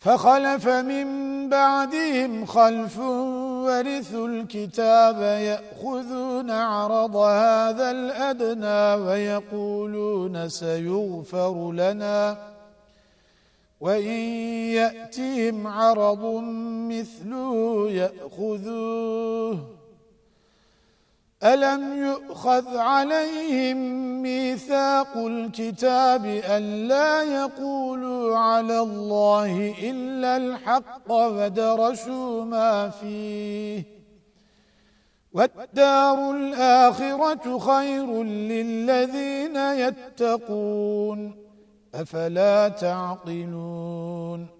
فخلف من بعدهم خلف ورثوا الكتاب يأخذون عرض هذا الأدنى ويقولون سيغفر لنا. وإن يأتهم عرض مثله يأخذوه. ألم يؤخذ عليهم ميثاق الكتاب أن لا يقولوا على الله إلا الحق ودرسوا ما فيه؟ والدار الآخرة خير للذين يتقون أفلا تعقلون؟